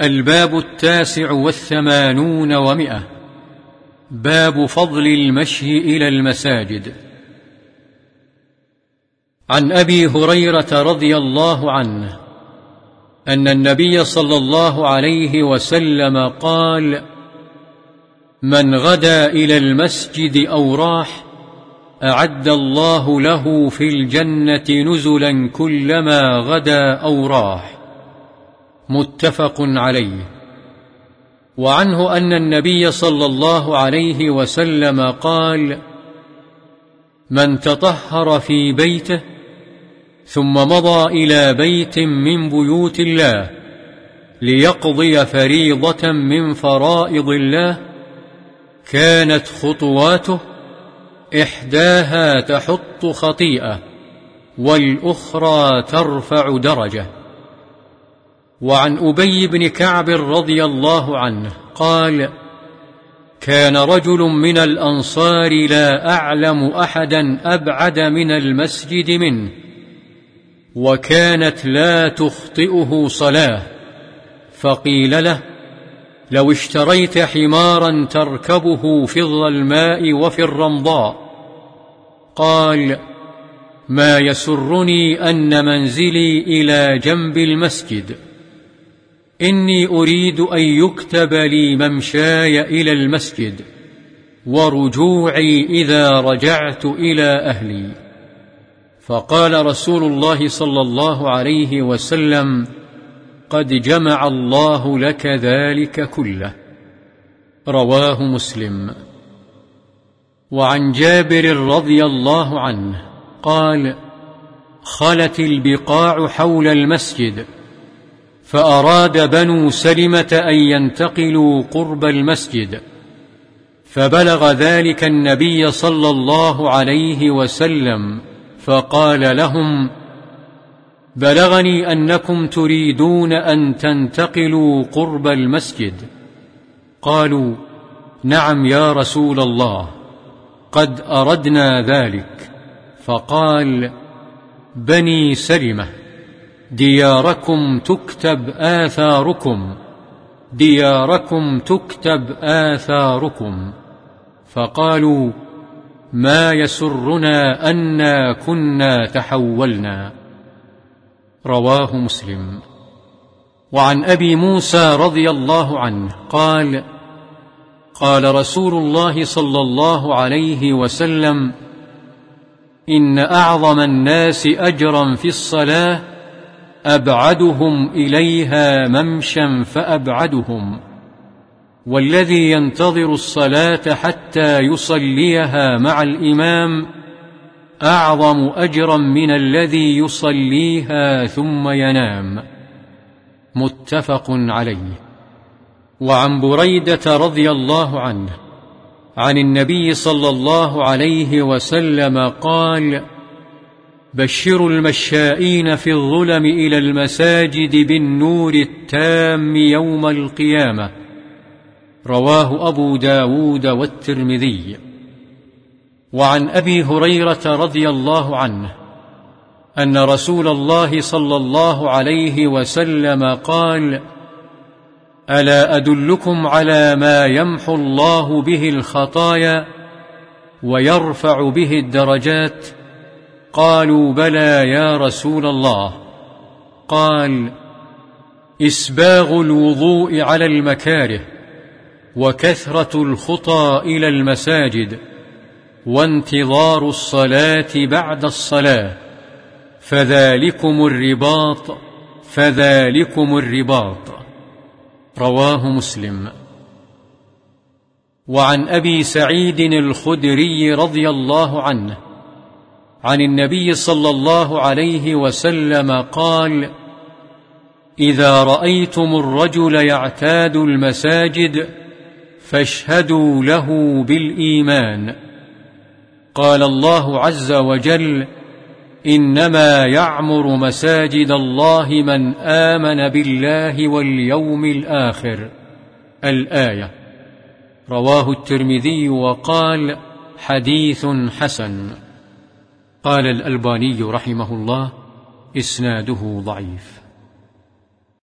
الباب التاسع والثمانون ومئة. باب فضل المشي إلى المساجد. عن أبي هريرة رضي الله عنه أن النبي صلى الله عليه وسلم قال من غدا إلى المسجد أو راح أعد الله له في الجنة نزلا كلما غدا أو راح. متفق عليه. وعنه أن النبي صلى الله عليه وسلم قال من تطهر في بيته ثم مضى إلى بيت من بيوت الله ليقضي فريضة من فرائض الله كانت خطواته إحداها تحط خطيئة والأخرى ترفع درجة. وعن أبي بن كعب رضي الله عنه قال كان رجل من الأنصار لا أعلم أحدا أبعد من المسجد منه وكانت لا تخطئه صلاة فقيل له لو اشتريت حمارا تركبه في الظلماء وفي الرمضاء. قال ما يسرني أن منزلي إلى جنب المسجد. إني أريد أن يكتب لي ممشاي إلى المسجد ورجوعي إذا رجعت إلى أهلي. فقال رسول الله صلى الله عليه وسلم قد جمع الله لك ذلك كله. رواه مسلم. وعن جابر رضي الله عنه قال خلت البقاع حول المسجد فأراد بنو سلمة أن ينتقلوا قرب المسجد فبلغ ذلك النبي صلى الله عليه وسلم فقال لهم بلغني أنكم تريدون أن تنتقلوا قرب المسجد. قالوا نعم يا رسول الله قد أردنا ذلك. فقال بني سلمة. دياركم تكتب آثاركم. دياركم تكتب آثاركم. فقالوا ما يسرنا أنا كنا تحولنا. رواه مسلم. وعن أبي موسى رضي الله عنه قال قال رسول الله صلى الله عليه وسلم إن أعظم الناس أجرا في الصلاة أبعدهم إليها ممشا فأبعدهم والذي ينتظر الصلاة حتى يصليها مع الإمام أعظم أجرا من الذي يصليها ثم ينام. متفق عليه. وعن بريدة رضي الله عنه عن النبي صلى الله عليه وسلم قال بشروا المشائين في الظلم إلى المساجد بالنور التام يوم القيامة. رواه أبو داود والترمذي. وعن أبي هريرة رضي الله عنه أن رسول الله صلى الله عليه وسلم قال ألا أدلكم على ما يمحو الله به الخطايا ويرفع به الدرجات قالوا بلى يا رسول الله. قال إسباغ الوضوء على المكاره وكثرة الخطى إلى المساجد وانتظار الصلاة بعد الصلاة. فذلكم الرباط فذلكم الرباط. رواه مسلم. وعن أبي سعيد الخدري رضي الله عنه عن النبي صلى الله عليه وسلم قال إذا رأيتم الرجل يعتاد المساجد فاشهدوا له بالإيمان. قال الله عز وجل إنما يعمر مساجد الله من آمن بالله واليوم الآخر. الآية. رواه الترمذي وقال حديث حسن. قال الألباني رحمه الله إسناده ضعيف.